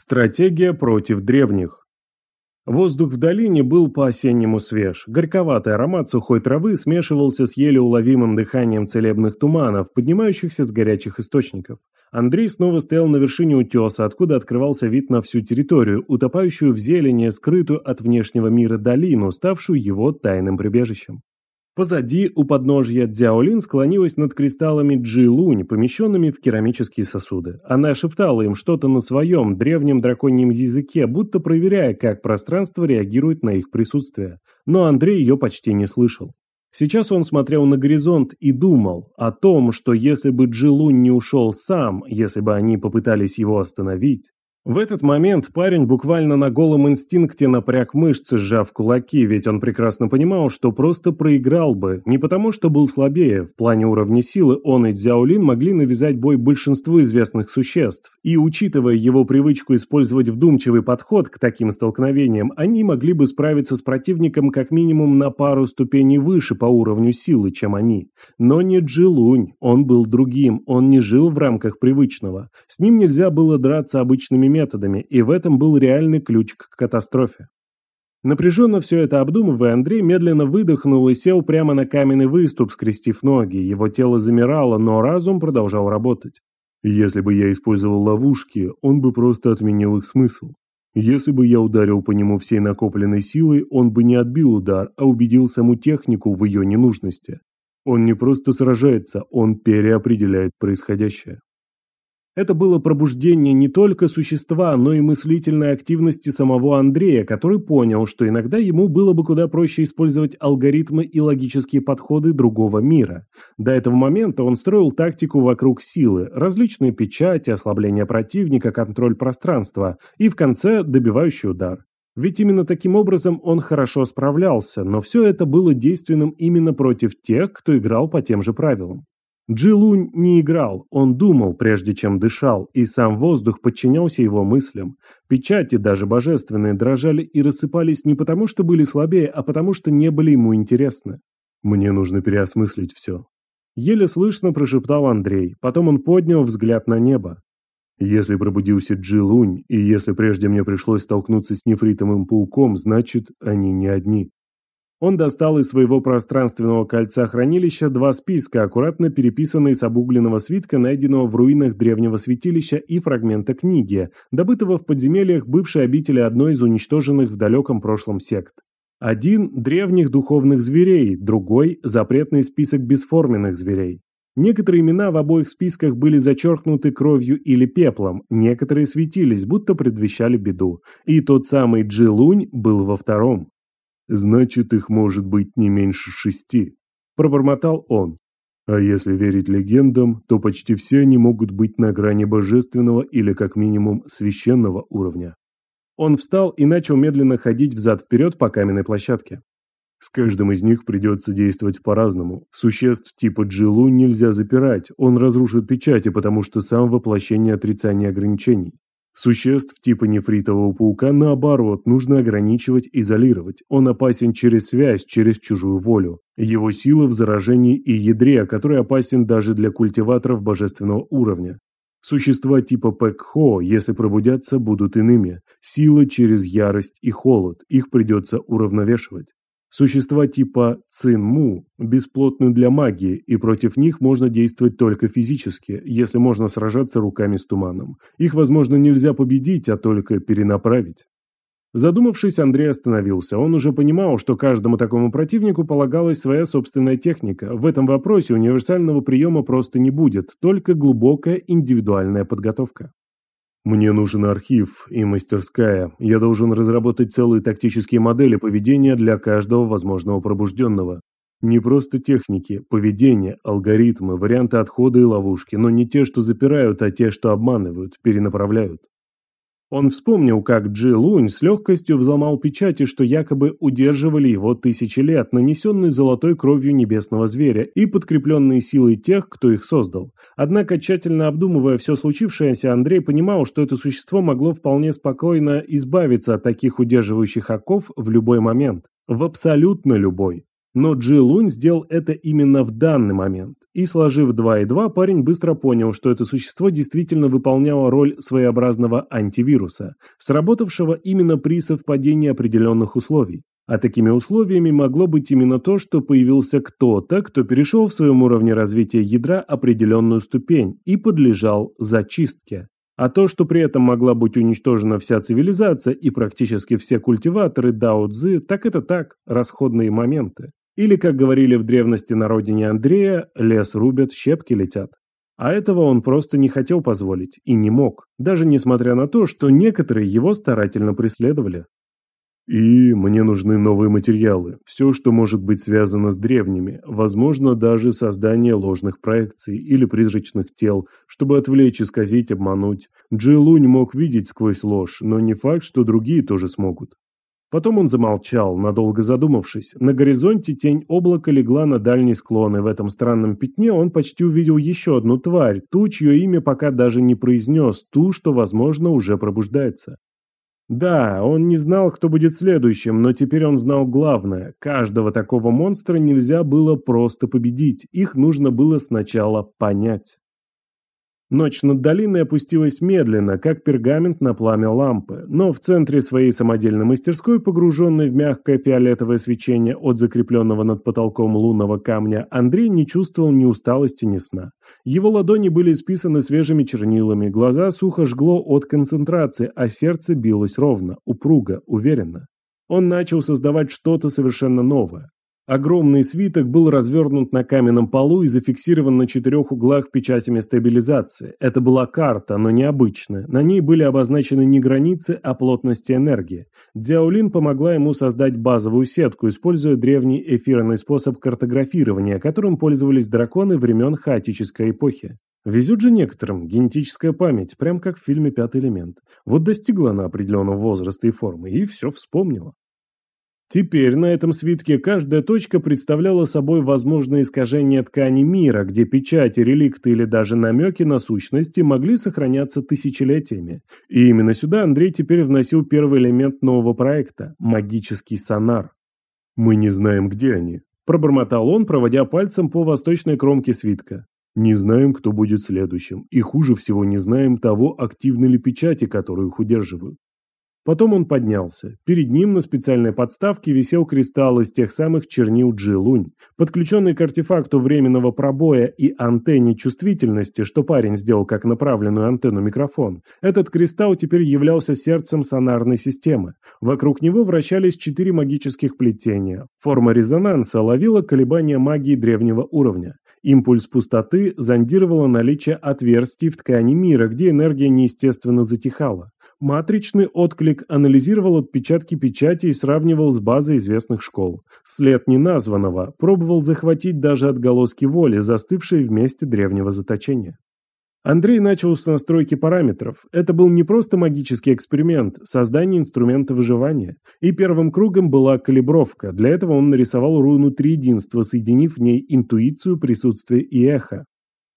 Стратегия против древних. Воздух в долине был по-осеннему свеж. Горьковатый аромат сухой травы смешивался с еле уловимым дыханием целебных туманов, поднимающихся с горячих источников. Андрей снова стоял на вершине утеса, откуда открывался вид на всю территорию, утопающую в зелени, скрытую от внешнего мира долину, ставшую его тайным прибежищем. Позади, у подножья Дзяолин склонилась над кристаллами Джи-Лунь, помещенными в керамические сосуды. Она шептала им что-то на своем древнем драконьем языке, будто проверяя, как пространство реагирует на их присутствие. Но Андрей ее почти не слышал. Сейчас он смотрел на горизонт и думал о том, что если бы Джилунь не ушел сам, если бы они попытались его остановить, в этот момент парень буквально на голом инстинкте напряг мышцы, сжав кулаки, ведь он прекрасно понимал, что просто проиграл бы, не потому что был слабее, в плане уровня силы он и Дзяолин могли навязать бой большинству известных существ, и учитывая его привычку использовать вдумчивый подход к таким столкновениям, они могли бы справиться с противником как минимум на пару ступеней выше по уровню силы, чем они. Но не Джилунь, он был другим, он не жил в рамках привычного. С ним нельзя было драться обычными методами, и в этом был реальный ключ к катастрофе. Напряженно все это обдумывая, Андрей медленно выдохнул и сел прямо на каменный выступ, скрестив ноги. Его тело замирало, но разум продолжал работать. Если бы я использовал ловушки, он бы просто отменил их смысл. Если бы я ударил по нему всей накопленной силой, он бы не отбил удар, а убедил саму технику в ее ненужности. Он не просто сражается, он переопределяет происходящее. Это было пробуждение не только существа, но и мыслительной активности самого Андрея, который понял, что иногда ему было бы куда проще использовать алгоритмы и логические подходы другого мира. До этого момента он строил тактику вокруг силы, различные печати, ослабление противника, контроль пространства и в конце добивающий удар. Ведь именно таким образом он хорошо справлялся, но все это было действенным именно против тех, кто играл по тем же правилам. Джилунь не играл, он думал, прежде чем дышал, и сам воздух подчинялся его мыслям. Печати, даже божественные, дрожали и рассыпались не потому, что были слабее, а потому, что не были ему интересны. «Мне нужно переосмыслить все». Еле слышно прошептал Андрей, потом он поднял взгляд на небо. «Если пробудился Джилунь, и если прежде мне пришлось столкнуться с нефритовым пауком, значит, они не одни». Он достал из своего пространственного кольца хранилища два списка, аккуратно переписанные с обугленного свитка, найденного в руинах древнего святилища и фрагмента книги, добытого в подземельях бывшей обители одной из уничтоженных в далеком прошлом сект. Один – древних духовных зверей, другой – запретный список бесформенных зверей. Некоторые имена в обоих списках были зачеркнуты кровью или пеплом, некоторые светились, будто предвещали беду. И тот самый Джилунь был во втором. Значит, их может быть не меньше шести, пробормотал он. А если верить легендам, то почти все они могут быть на грани божественного или как минимум священного уровня. Он встал и начал медленно ходить взад-вперед по каменной площадке. С каждым из них придется действовать по-разному. Существ типа Джилу нельзя запирать, он разрушит печати, потому что сам воплощение отрицания ограничений. Существ типа нефритового паука, наоборот, нужно ограничивать, изолировать. Он опасен через связь, через чужую волю. Его сила в заражении и ядре, который опасен даже для культиваторов божественного уровня. Существа типа Пэкхо, если пробудятся, будут иными. Сила через ярость и холод, их придется уравновешивать. Существа типа Цин-Му бесплотны для магии, и против них можно действовать только физически, если можно сражаться руками с туманом. Их, возможно, нельзя победить, а только перенаправить. Задумавшись, Андрей остановился. Он уже понимал, что каждому такому противнику полагалась своя собственная техника. В этом вопросе универсального приема просто не будет, только глубокая индивидуальная подготовка. Мне нужен архив и мастерская. Я должен разработать целые тактические модели поведения для каждого возможного пробужденного. Не просто техники, поведение, алгоритмы, варианты отхода и ловушки, но не те, что запирают, а те, что обманывают, перенаправляют. Он вспомнил, как Джи Лунь с легкостью взломал печати, что якобы удерживали его тысячи лет, нанесенные золотой кровью небесного зверя и подкрепленные силой тех, кто их создал. Однако, тщательно обдумывая все случившееся, Андрей понимал, что это существо могло вполне спокойно избавиться от таких удерживающих оков в любой момент. В абсолютно любой. Но Джи Лунь сделал это именно в данный момент. И сложив 2 и 2, парень быстро понял, что это существо действительно выполняло роль своеобразного антивируса, сработавшего именно при совпадении определенных условий. А такими условиями могло быть именно то, что появился кто-то, кто перешел в своем уровне развития ядра определенную ступень и подлежал зачистке. А то, что при этом могла быть уничтожена вся цивилизация и практически все культиваторы Дао Цзы, так это так, расходные моменты. Или, как говорили в древности на родине Андрея, лес рубят, щепки летят. А этого он просто не хотел позволить и не мог, даже несмотря на то, что некоторые его старательно преследовали. И мне нужны новые материалы, все, что может быть связано с древними, возможно, даже создание ложных проекций или призрачных тел, чтобы отвлечь, исказить, обмануть. Джилунь мог видеть сквозь ложь, но не факт, что другие тоже смогут. Потом он замолчал, надолго задумавшись. На горизонте тень облака легла на дальний склон, и в этом странном пятне он почти увидел еще одну тварь, ту, чье имя пока даже не произнес, ту, что, возможно, уже пробуждается. Да, он не знал, кто будет следующим, но теперь он знал главное. Каждого такого монстра нельзя было просто победить, их нужно было сначала понять. Ночь над долиной опустилась медленно, как пергамент на пламя лампы, но в центре своей самодельной мастерской, погруженной в мягкое фиолетовое свечение от закрепленного над потолком лунного камня, Андрей не чувствовал ни усталости, ни сна. Его ладони были исписаны свежими чернилами, глаза сухо жгло от концентрации, а сердце билось ровно, упруго, уверенно. Он начал создавать что-то совершенно новое. Огромный свиток был развернут на каменном полу и зафиксирован на четырех углах печатями стабилизации. Это была карта, но необычная. На ней были обозначены не границы, а плотности энергии. Дзяолин помогла ему создать базовую сетку, используя древний эфирный способ картографирования, которым пользовались драконы времен хаотической эпохи. Везет же некоторым генетическая память, прям как в фильме «Пятый элемент». Вот достигла она определенного возраста и формы, и все вспомнила. Теперь на этом свитке каждая точка представляла собой возможное искажение ткани мира, где печати, реликты или даже намеки на сущности могли сохраняться тысячелетиями. И именно сюда Андрей теперь вносил первый элемент нового проекта – магический сонар. «Мы не знаем, где они», – пробормотал он, проводя пальцем по восточной кромке свитка. «Не знаем, кто будет следующим, и хуже всего не знаем того, активны ли печати, которые их удерживают. Потом он поднялся. Перед ним на специальной подставке висел кристалл из тех самых чернил Джи-Лунь. Подключенный к артефакту временного пробоя и антенне чувствительности, что парень сделал как направленную антенну микрофон, этот кристалл теперь являлся сердцем сонарной системы. Вокруг него вращались четыре магических плетения. Форма резонанса ловила колебания магии древнего уровня. Импульс пустоты зондировала наличие отверстий в ткани мира, где энергия неестественно затихала. Матричный отклик анализировал отпечатки печати и сравнивал с базой известных школ. След неназванного пробовал захватить даже отголоски воли, застывшие в месте древнего заточения. Андрей начал с настройки параметров. Это был не просто магический эксперимент, создание инструмента выживания. И первым кругом была калибровка. Для этого он нарисовал руну триединства, соединив в ней интуицию, присутствие и эхо.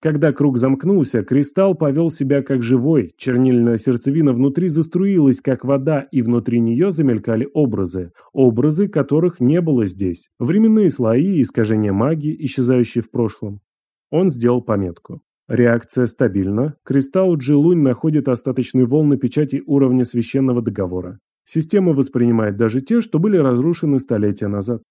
Когда круг замкнулся, кристалл повел себя как живой, чернильная сердцевина внутри заструилась, как вода, и внутри нее замелькали образы, образы которых не было здесь, временные слои, искажения магии, исчезающие в прошлом. Он сделал пометку. Реакция стабильна, кристалл Джилунь находит остаточные волны печати уровня священного договора. Система воспринимает даже те, что были разрушены столетия назад.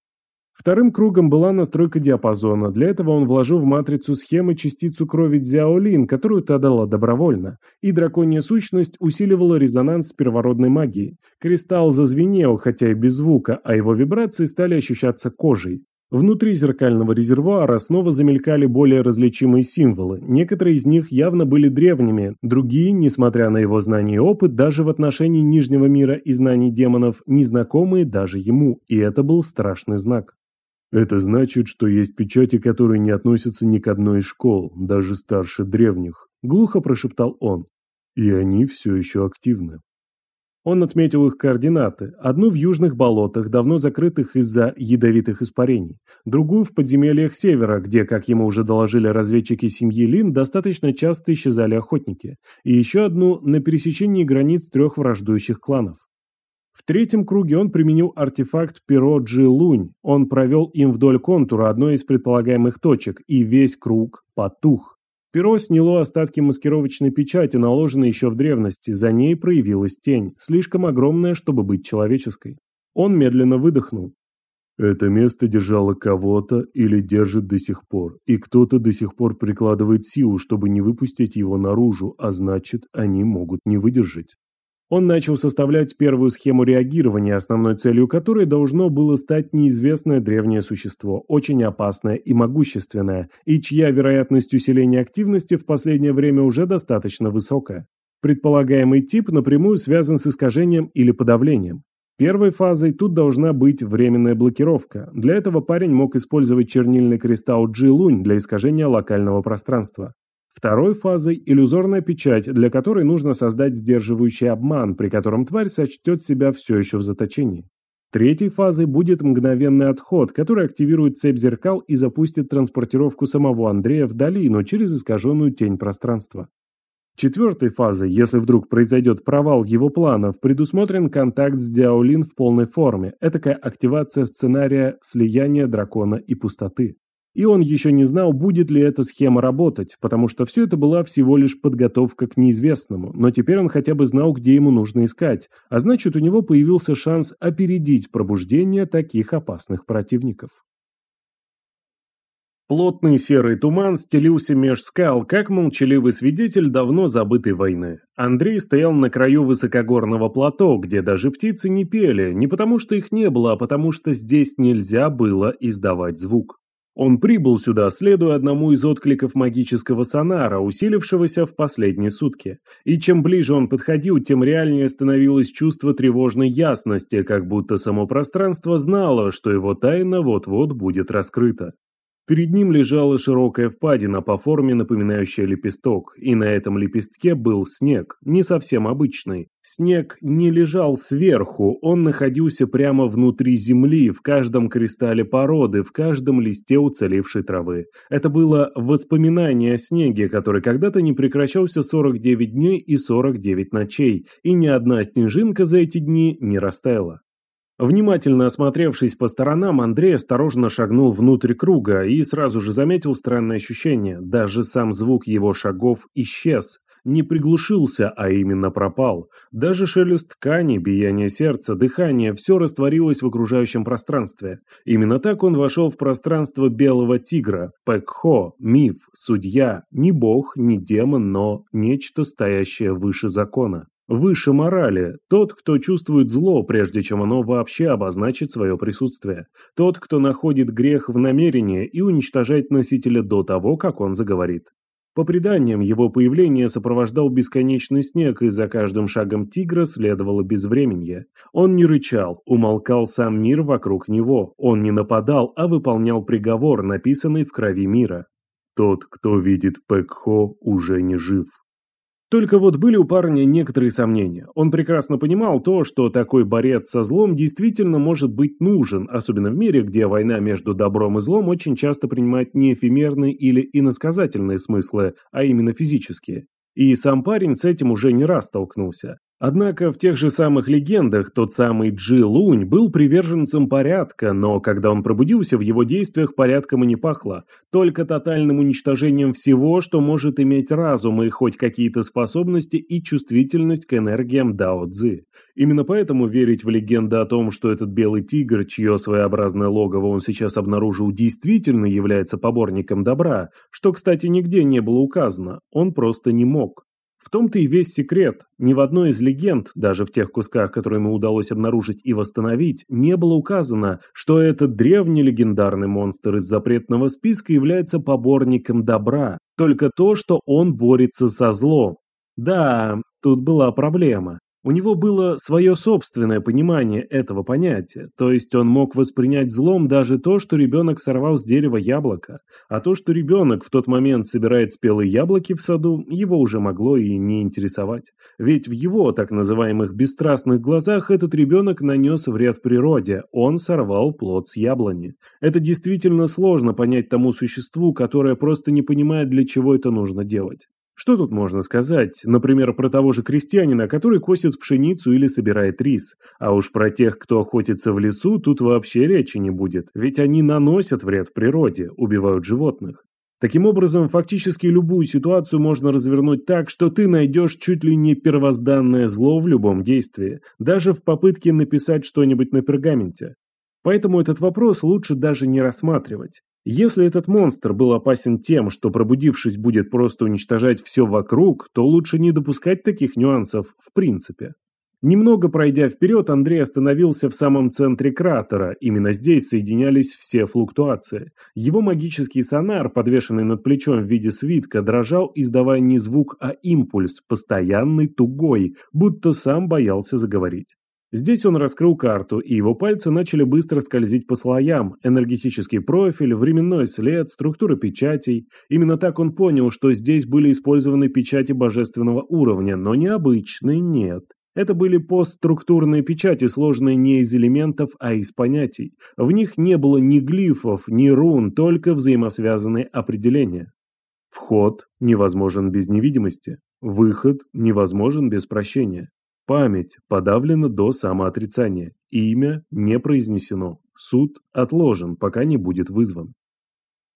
Вторым кругом была настройка диапазона. Для этого он вложил в матрицу схемы частицу крови Дзяолин, которую та дала добровольно. И драконья сущность усиливала резонанс с первородной магией. Кристалл зазвенел, хотя и без звука, а его вибрации стали ощущаться кожей. Внутри зеркального резервуара снова замелькали более различимые символы. Некоторые из них явно были древними, другие, несмотря на его знания и опыт, даже в отношении Нижнего мира и знаний демонов, незнакомые даже ему, и это был страшный знак. Это значит, что есть печати, которые не относятся ни к одной из школ, даже старше древних, глухо прошептал он. И они все еще активны. Он отметил их координаты. Одну в южных болотах, давно закрытых из-за ядовитых испарений. Другую в подземельях севера, где, как ему уже доложили разведчики семьи Лин, достаточно часто исчезали охотники. И еще одну на пересечении границ трех враждующих кланов. В третьем круге он применил артефакт Перо Джи Лунь. Он провел им вдоль контура одной из предполагаемых точек, и весь круг потух. Перо сняло остатки маскировочной печати, наложенной еще в древности. За ней проявилась тень, слишком огромная, чтобы быть человеческой. Он медленно выдохнул. Это место держало кого-то или держит до сих пор, и кто-то до сих пор прикладывает силу, чтобы не выпустить его наружу, а значит, они могут не выдержать. Он начал составлять первую схему реагирования, основной целью которой должно было стать неизвестное древнее существо, очень опасное и могущественное, и чья вероятность усиления активности в последнее время уже достаточно высокая. Предполагаемый тип напрямую связан с искажением или подавлением. Первой фазой тут должна быть временная блокировка. Для этого парень мог использовать чернильный кристалл G-Лунь для искажения локального пространства. Второй фазой – иллюзорная печать, для которой нужно создать сдерживающий обман, при котором тварь сочтет себя все еще в заточении. Третьей фазой будет мгновенный отход, который активирует цепь зеркал и запустит транспортировку самого Андрея в долину через искаженную тень пространства. Четвертой фазой, если вдруг произойдет провал его планов, предусмотрен контакт с Диаолин в полной форме, этакая активация сценария слияния дракона и пустоты. И он еще не знал, будет ли эта схема работать, потому что все это была всего лишь подготовка к неизвестному, но теперь он хотя бы знал, где ему нужно искать, а значит у него появился шанс опередить пробуждение таких опасных противников. Плотный серый туман стелился меж скал, как молчаливый свидетель давно забытой войны. Андрей стоял на краю высокогорного плато, где даже птицы не пели, не потому что их не было, а потому что здесь нельзя было издавать звук. Он прибыл сюда, следуя одному из откликов магического сонара, усилившегося в последние сутки. И чем ближе он подходил, тем реальнее становилось чувство тревожной ясности, как будто само пространство знало, что его тайна вот-вот будет раскрыта. Перед ним лежала широкая впадина по форме, напоминающая лепесток, и на этом лепестке был снег, не совсем обычный. Снег не лежал сверху, он находился прямо внутри земли, в каждом кристалле породы, в каждом листе уцелевшей травы. Это было воспоминание о снеге, который когда-то не прекращался 49 дней и 49 ночей, и ни одна снежинка за эти дни не растаяла. Внимательно осмотревшись по сторонам, Андрей осторожно шагнул внутрь круга и сразу же заметил странное ощущение. Даже сам звук его шагов исчез. Не приглушился, а именно пропал. Даже шелест ткани, биение сердца, дыхание – все растворилось в окружающем пространстве. Именно так он вошел в пространство белого тигра. Пэкхо, миф, судья, не бог, не демон, но нечто стоящее выше закона. Выше морали, тот, кто чувствует зло, прежде чем оно вообще обозначит свое присутствие. Тот, кто находит грех в намерении и уничтожает носителя до того, как он заговорит. По преданиям, его появление сопровождал бесконечный снег, и за каждым шагом тигра следовало безвременье. Он не рычал, умолкал сам мир вокруг него, он не нападал, а выполнял приговор, написанный в крови мира. Тот, кто видит Пэкхо, уже не жив. Только вот были у парня некоторые сомнения. Он прекрасно понимал то, что такой борец со злом действительно может быть нужен, особенно в мире, где война между добром и злом очень часто принимает не эфемерные или иносказательные смыслы, а именно физические. И сам парень с этим уже не раз столкнулся. Однако в тех же самых легендах тот самый Джи Лунь был приверженцем порядка, но когда он пробудился, в его действиях порядком и не пахло, только тотальным уничтожением всего, что может иметь разум и хоть какие-то способности и чувствительность к энергиям Дао Цзы. Именно поэтому верить в легенды о том, что этот белый тигр, чье своеобразное логово он сейчас обнаружил, действительно является поборником добра, что, кстати, нигде не было указано, он просто не мог. Том-то и весь секрет. Ни в одной из легенд, даже в тех кусках, которые ему удалось обнаружить и восстановить, не было указано, что этот древний легендарный монстр из запретного списка является поборником добра. Только то, что он борется со злом. Да, тут была проблема. У него было свое собственное понимание этого понятия, то есть он мог воспринять злом даже то, что ребенок сорвал с дерева яблоко, а то, что ребенок в тот момент собирает спелые яблоки в саду, его уже могло и не интересовать. Ведь в его так называемых бесстрастных глазах этот ребенок нанес вред природе, он сорвал плод с яблони. Это действительно сложно понять тому существу, которое просто не понимает, для чего это нужно делать. Что тут можно сказать? Например, про того же крестьянина, который косит пшеницу или собирает рис. А уж про тех, кто охотится в лесу, тут вообще речи не будет. Ведь они наносят вред природе, убивают животных. Таким образом, фактически любую ситуацию можно развернуть так, что ты найдешь чуть ли не первозданное зло в любом действии, даже в попытке написать что-нибудь на пергаменте. Поэтому этот вопрос лучше даже не рассматривать. Если этот монстр был опасен тем, что пробудившись будет просто уничтожать все вокруг, то лучше не допускать таких нюансов в принципе. Немного пройдя вперед, Андрей остановился в самом центре кратера, именно здесь соединялись все флуктуации. Его магический сонар, подвешенный над плечом в виде свитка, дрожал, издавая не звук, а импульс, постоянный, тугой, будто сам боялся заговорить. Здесь он раскрыл карту, и его пальцы начали быстро скользить по слоям. Энергетический профиль, временной след, структура печатей. Именно так он понял, что здесь были использованы печати божественного уровня, но необычные нет. Это были постструктурные печати, сложные не из элементов, а из понятий. В них не было ни глифов, ни рун, только взаимосвязанные определения. Вход невозможен без невидимости. Выход невозможен без прощения. Память подавлена до самоотрицания. Имя не произнесено. Суд отложен, пока не будет вызван.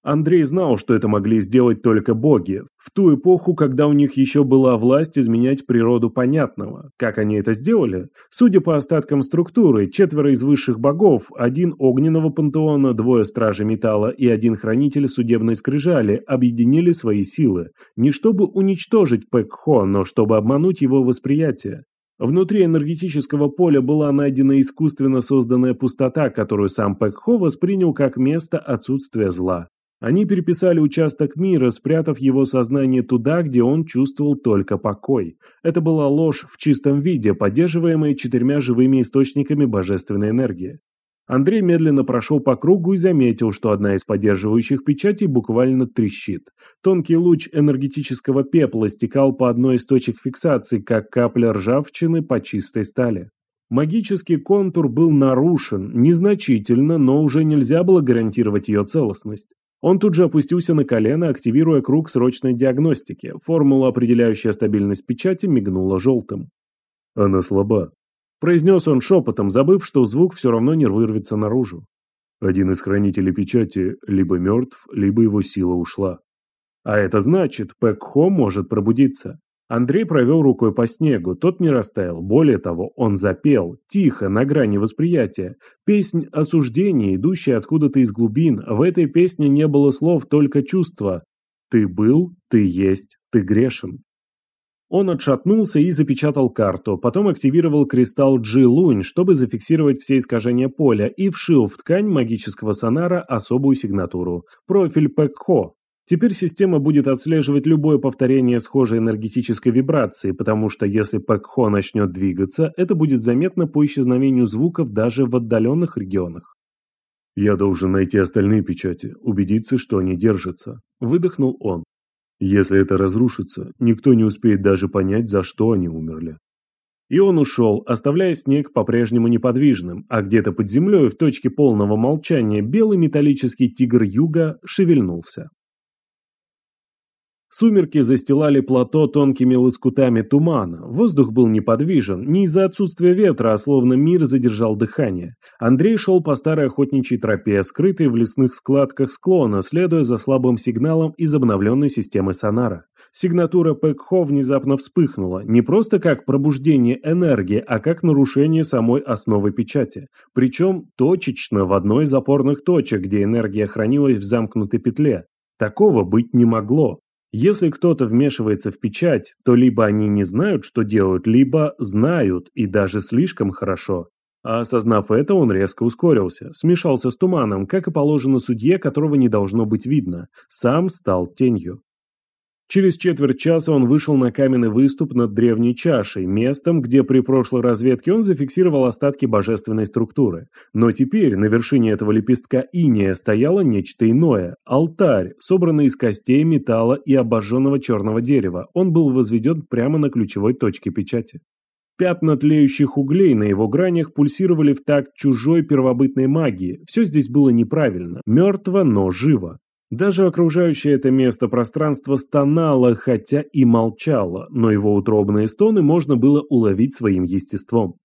Андрей знал, что это могли сделать только боги, в ту эпоху, когда у них еще была власть изменять природу понятного. Как они это сделали? Судя по остаткам структуры, четверо из высших богов, один огненного пантеона, двое стражи металла и один хранитель судебной скрижали объединили свои силы, не чтобы уничтожить Пэкхо, но чтобы обмануть его восприятие. Внутри энергетического поля была найдена искусственно созданная пустота, которую сам Пэкхо воспринял как место отсутствия зла. Они переписали участок мира, спрятав его сознание туда, где он чувствовал только покой. Это была ложь в чистом виде, поддерживаемая четырьмя живыми источниками божественной энергии. Андрей медленно прошел по кругу и заметил, что одна из поддерживающих печатей буквально трещит. Тонкий луч энергетического пепла стекал по одной из точек фиксации, как капля ржавчины по чистой стали. Магический контур был нарушен, незначительно, но уже нельзя было гарантировать ее целостность. Он тут же опустился на колено, активируя круг срочной диагностики. Формула, определяющая стабильность печати, мигнула желтым. Она слаба, Произнес он шепотом, забыв, что звук все равно не вырвется наружу. Один из хранителей печати либо мертв, либо его сила ушла. А это значит, Пэкхо может пробудиться. Андрей провел рукой по снегу, тот не растаял. Более того, он запел, тихо, на грани восприятия. Песнь осуждения, идущая откуда-то из глубин. В этой песне не было слов, только чувства. Ты был, ты есть, ты грешен. Он отшатнулся и запечатал карту, потом активировал кристалл G-Лунь, чтобы зафиксировать все искажения поля, и вшил в ткань магического сонара особую сигнатуру – профиль Пэкхо. Теперь система будет отслеживать любое повторение схожей энергетической вибрации, потому что если Пэкхо начнет двигаться, это будет заметно по исчезновению звуков даже в отдаленных регионах. «Я должен найти остальные печати, убедиться, что они держатся», – выдохнул он. Если это разрушится, никто не успеет даже понять, за что они умерли. И он ушел, оставляя снег по-прежнему неподвижным, а где-то под землей, в точке полного молчания, белый металлический тигр юга шевельнулся. Сумерки застилали плато тонкими лоскутами тумана. Воздух был неподвижен, не из-за отсутствия ветра, а словно мир задержал дыхание. Андрей шел по старой охотничьей тропе, скрытой в лесных складках склона, следуя за слабым сигналом из обновленной системы сонара. Сигнатура Пэкхо внезапно вспыхнула, не просто как пробуждение энергии, а как нарушение самой основы печати. Причем точечно в одной из опорных точек, где энергия хранилась в замкнутой петле. Такого быть не могло. Если кто-то вмешивается в печать, то либо они не знают, что делают, либо знают, и даже слишком хорошо. А осознав это, он резко ускорился, смешался с туманом, как и положено судье, которого не должно быть видно, сам стал тенью. Через четверть часа он вышел на каменный выступ над древней чашей, местом, где при прошлой разведке он зафиксировал остатки божественной структуры. Но теперь на вершине этого лепестка иния стояло нечто иное – алтарь, собранный из костей, металла и обожженного черного дерева. Он был возведен прямо на ключевой точке печати. Пятна тлеющих углей на его гранях пульсировали в такт чужой первобытной магии. Все здесь было неправильно, мертво, но живо. Даже окружающее это место пространство стонало, хотя и молчало, но его утробные стоны можно было уловить своим естеством.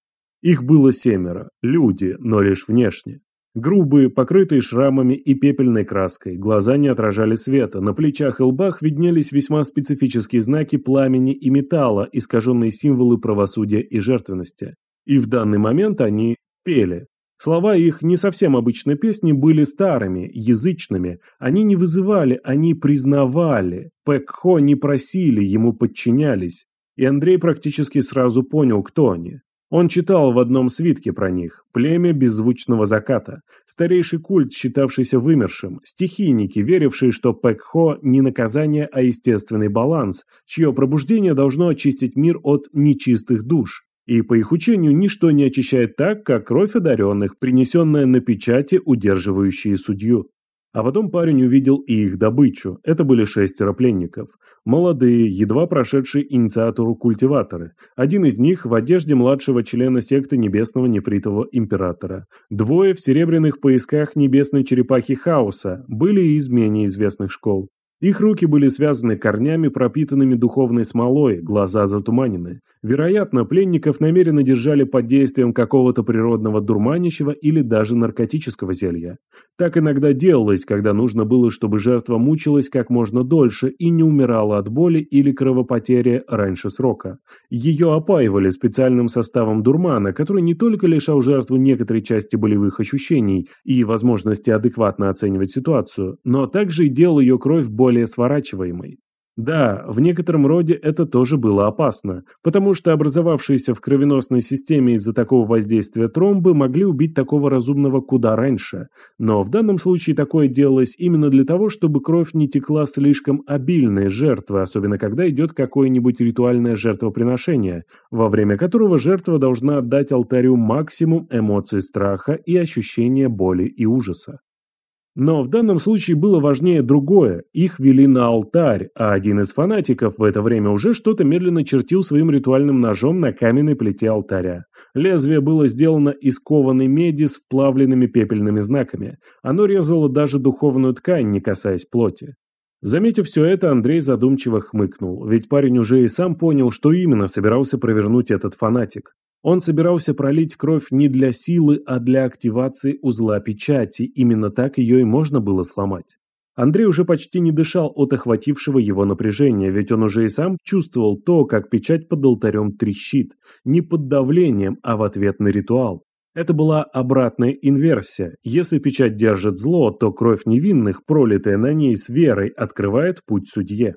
Их было семеро, люди, но лишь внешне. Грубые, покрытые шрамами и пепельной краской, глаза не отражали света, на плечах и лбах виднелись весьма специфические знаки пламени и металла, искаженные символы правосудия и жертвенности. И в данный момент они пели. Слова их не совсем обычной песни были старыми, язычными. Они не вызывали, они признавали. Пэкхо не просили, ему подчинялись. И Андрей практически сразу понял, кто они. Он читал в одном свитке про них «Племя беззвучного заката», старейший культ, считавшийся вымершим, стихийники, верившие, что Пэкхо не наказание, а естественный баланс, чье пробуждение должно очистить мир от нечистых душ. И по их учению ничто не очищает так, как кровь одаренных, принесенная на печати, удерживающие судью. А потом парень увидел и их добычу. Это были шестеро пленников. Молодые, едва прошедшие инициатуру культиваторы. Один из них в одежде младшего члена секты Небесного Нефритового Императора. Двое в серебряных поясках Небесной Черепахи Хаоса были из менее известных школ. Их руки были связаны корнями, пропитанными духовной смолой, глаза затуманены. Вероятно, пленников намеренно держали под действием какого-то природного дурманящего или даже наркотического зелья. Так иногда делалось, когда нужно было, чтобы жертва мучилась как можно дольше и не умирала от боли или кровопотери раньше срока. Ее опаивали специальным составом дурмана, который не только лишал жертву некоторой части болевых ощущений и возможности адекватно оценивать ситуацию, но также и делал ее кровь более более сворачиваемой. Да, в некотором роде это тоже было опасно, потому что образовавшиеся в кровеносной системе из-за такого воздействия тромбы могли убить такого разумного куда раньше. Но в данном случае такое делалось именно для того, чтобы кровь не текла слишком обильной жертвы, особенно когда идет какое-нибудь ритуальное жертвоприношение, во время которого жертва должна отдать алтарю максимум эмоций страха и ощущения боли и ужаса. Но в данном случае было важнее другое. Их вели на алтарь, а один из фанатиков в это время уже что-то медленно чертил своим ритуальным ножом на каменной плите алтаря. Лезвие было сделано из кованой меди с вплавленными пепельными знаками. Оно резало даже духовную ткань, не касаясь плоти. Заметив все это, Андрей задумчиво хмыкнул, ведь парень уже и сам понял, что именно собирался провернуть этот фанатик. Он собирался пролить кровь не для силы, а для активации узла печати, именно так ее и можно было сломать. Андрей уже почти не дышал от охватившего его напряжения, ведь он уже и сам чувствовал то, как печать под алтарем трещит, не под давлением, а в ответ на ритуал. Это была обратная инверсия. Если печать держит зло, то кровь невинных, пролитая на ней с верой, открывает путь судье.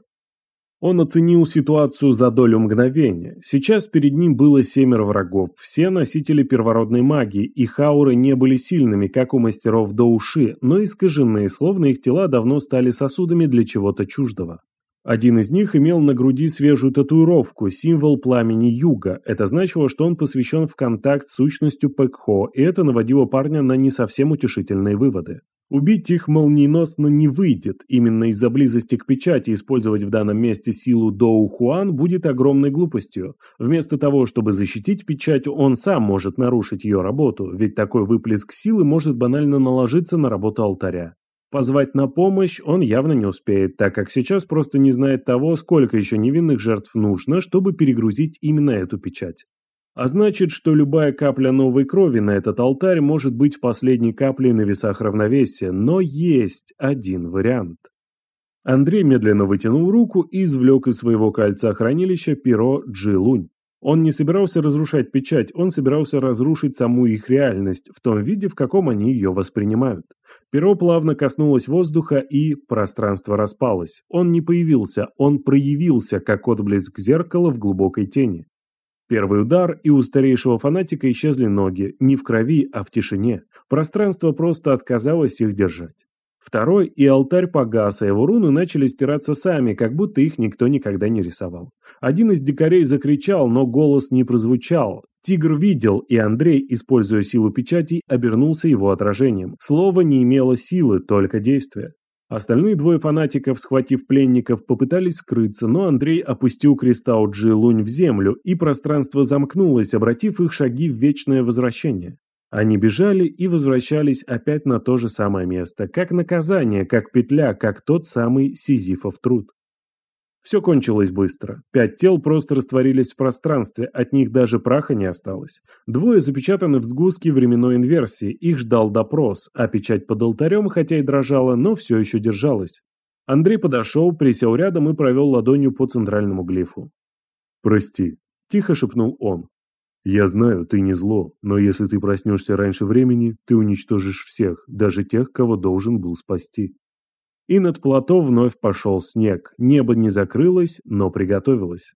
Он оценил ситуацию за долю мгновения. Сейчас перед ним было семеро врагов, все носители первородной магии, и хауры не были сильными, как у мастеров до уши, но искаженные, словно их тела давно стали сосудами для чего-то чуждого. Один из них имел на груди свежую татуировку, символ пламени юга. Это значило, что он посвящен в контакт с сущностью Пэкхо, и это наводило парня на не совсем утешительные выводы. Убить их молниеносно не выйдет, именно из-за близости к печати использовать в данном месте силу Доу Хуан будет огромной глупостью. Вместо того, чтобы защитить печать, он сам может нарушить ее работу, ведь такой выплеск силы может банально наложиться на работу алтаря. Позвать на помощь он явно не успеет, так как сейчас просто не знает того, сколько еще невинных жертв нужно, чтобы перегрузить именно эту печать. А значит, что любая капля новой крови на этот алтарь может быть последней каплей на весах равновесия, но есть один вариант. Андрей медленно вытянул руку и извлек из своего кольца хранилища перо Джилунь. Он не собирался разрушать печать, он собирался разрушить саму их реальность в том виде, в каком они ее воспринимают. Перо плавно коснулось воздуха, и пространство распалось. Он не появился, он проявился, как отблеск зеркала в глубокой тени. Первый удар, и у старейшего фанатика исчезли ноги, не в крови, а в тишине. Пространство просто отказалось их держать. Второй, и алтарь погас, а его руны начали стираться сами, как будто их никто никогда не рисовал. Один из дикарей закричал, но голос не прозвучал. Тигр видел, и Андрей, используя силу печатей, обернулся его отражением. Слово не имело силы, только действия. Остальные двое фанатиков, схватив пленников, попытались скрыться, но Андрей опустил кристалл Джи Лунь в землю, и пространство замкнулось, обратив их шаги в вечное возвращение. Они бежали и возвращались опять на то же самое место, как наказание, как петля, как тот самый Сизифов труд. Все кончилось быстро. Пять тел просто растворились в пространстве, от них даже праха не осталось. Двое запечатаны в сгустке временной инверсии, их ждал допрос, а печать под алтарем, хотя и дрожала, но все еще держалась. Андрей подошел, присел рядом и провел ладонью по центральному глифу. «Прости», – тихо шепнул он. «Я знаю, ты не зло, но если ты проснешься раньше времени, ты уничтожишь всех, даже тех, кого должен был спасти». И над плато вновь пошел снег. Небо не закрылось, но приготовилось.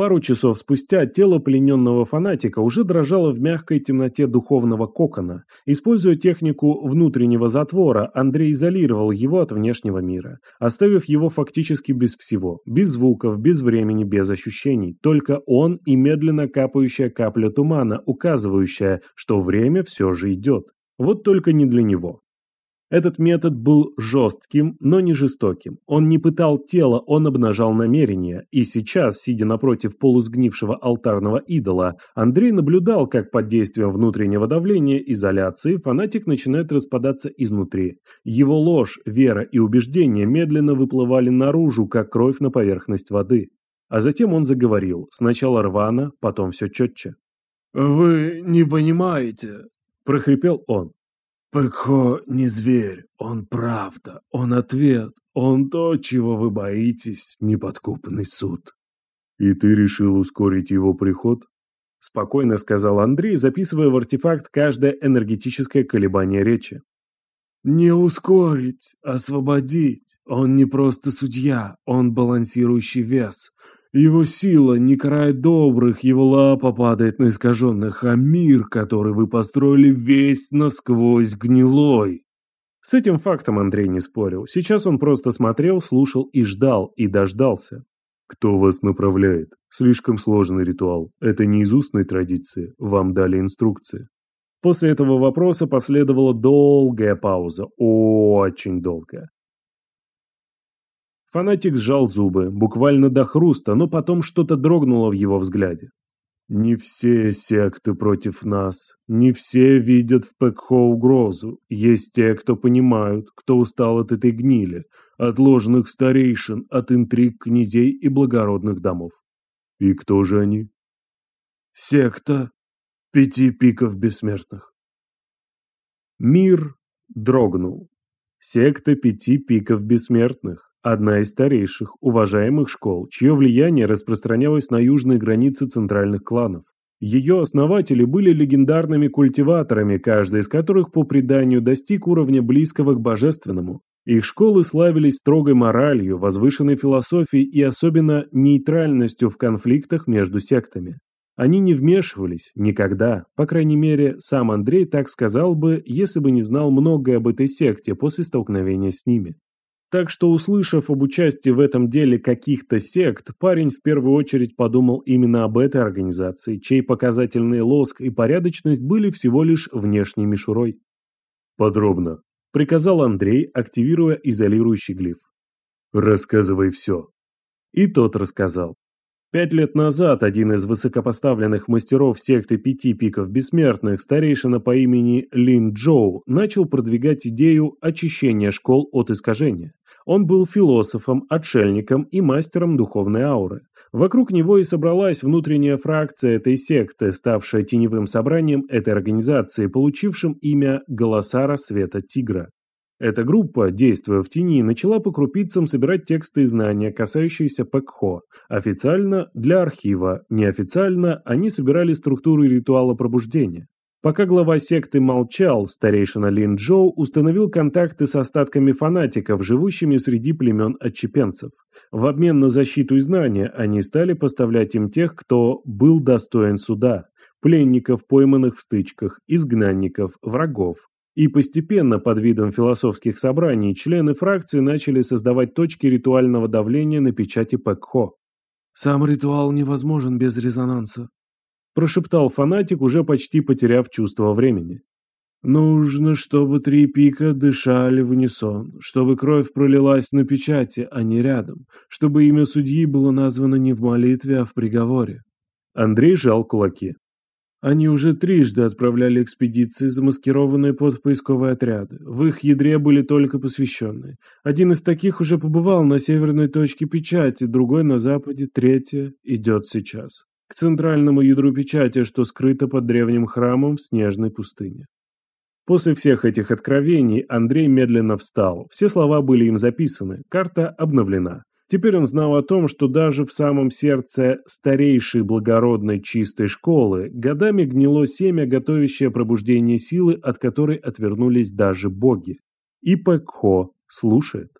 Пару часов спустя тело плененного фанатика уже дрожало в мягкой темноте духовного кокона. Используя технику внутреннего затвора, Андрей изолировал его от внешнего мира, оставив его фактически без всего, без звуков, без времени, без ощущений. Только он и медленно капающая капля тумана, указывающая, что время все же идет. Вот только не для него. Этот метод был жестким, но не жестоким. Он не пытал тело, он обнажал намерения. И сейчас, сидя напротив полусгнившего алтарного идола, Андрей наблюдал, как под действием внутреннего давления, изоляции, фанатик начинает распадаться изнутри. Его ложь, вера и убеждения медленно выплывали наружу, как кровь на поверхность воды. А затем он заговорил, сначала рвано, потом все четче. «Вы не понимаете», – прохрипел он. Пэкхо не зверь, он правда, он ответ, он то, чего вы боитесь, неподкупный суд. И ты решил ускорить его приход? Спокойно сказал Андрей, записывая в артефакт каждое энергетическое колебание речи. Не ускорить, освободить. Он не просто судья, он балансирующий вес. Его сила не карает добрых, его лапа падает на искаженных, а мир, который вы построили, весь насквозь гнилой. С этим фактом Андрей не спорил. Сейчас он просто смотрел, слушал и ждал, и дождался. Кто вас направляет? Слишком сложный ритуал. Это не из устной традиции. Вам дали инструкции. После этого вопроса последовала долгая пауза. Очень долгая. Фанатик сжал зубы, буквально до хруста, но потом что-то дрогнуло в его взгляде. «Не все секты против нас, не все видят в Пэкхо угрозу. Есть те, кто понимают, кто устал от этой гнили, от ложных старейшин, от интриг князей и благородных домов». «И кто же они?» «Секта пяти пиков бессмертных». Мир дрогнул. Секта пяти пиков бессмертных. Одна из старейших, уважаемых школ, чье влияние распространялось на южные границы центральных кланов. Ее основатели были легендарными культиваторами, каждый из которых по преданию достиг уровня близкого к божественному. Их школы славились строгой моралью, возвышенной философией и особенно нейтральностью в конфликтах между сектами. Они не вмешивались, никогда, по крайней мере, сам Андрей так сказал бы, если бы не знал многое об этой секте после столкновения с ними. Так что, услышав об участии в этом деле каких-то сект, парень в первую очередь подумал именно об этой организации, чей показательный лоск и порядочность были всего лишь внешней мишурой. «Подробно», — приказал Андрей, активируя изолирующий глиф. «Рассказывай все». И тот рассказал. Пять лет назад один из высокопоставленных мастеров секты пяти пиков бессмертных, старейшина по имени Лин Джоу, начал продвигать идею очищения школ от искажения. Он был философом, отшельником и мастером духовной ауры. Вокруг него и собралась внутренняя фракция этой секты, ставшая теневым собранием этой организации, получившим имя «Голоса рассвета Тигра». Эта группа, действуя в тени, начала по крупицам собирать тексты и знания, касающиеся Пэкхо. Официально – для архива, неофициально – они собирали структуры ритуала пробуждения. Пока глава секты молчал, старейшина Лин Джоу установил контакты с остатками фанатиков, живущими среди племен отчепенцев. В обмен на защиту и знания они стали поставлять им тех, кто был достоин суда – пленников, пойманных в стычках, изгнанников, врагов. И постепенно, под видом философских собраний, члены фракции начали создавать точки ритуального давления на печати Пэкхо. «Сам ритуал невозможен без резонанса», – прошептал фанатик, уже почти потеряв чувство времени. «Нужно, чтобы три пика дышали в унисон, чтобы кровь пролилась на печати, а не рядом, чтобы имя судьи было названо не в молитве, а в приговоре». Андрей жал кулаки. Они уже трижды отправляли экспедиции, замаскированные под поисковые отряды. В их ядре были только посвященные. Один из таких уже побывал на северной точке печати, другой на западе, третья идет сейчас. К центральному ядру печати, что скрыто под древним храмом в снежной пустыне. После всех этих откровений Андрей медленно встал. Все слова были им записаны, карта обновлена. Теперь он знал о том, что даже в самом сердце старейшей благородной чистой школы годами гнило семя, готовящее пробуждение силы, от которой отвернулись даже боги. И Пэкхо слушает.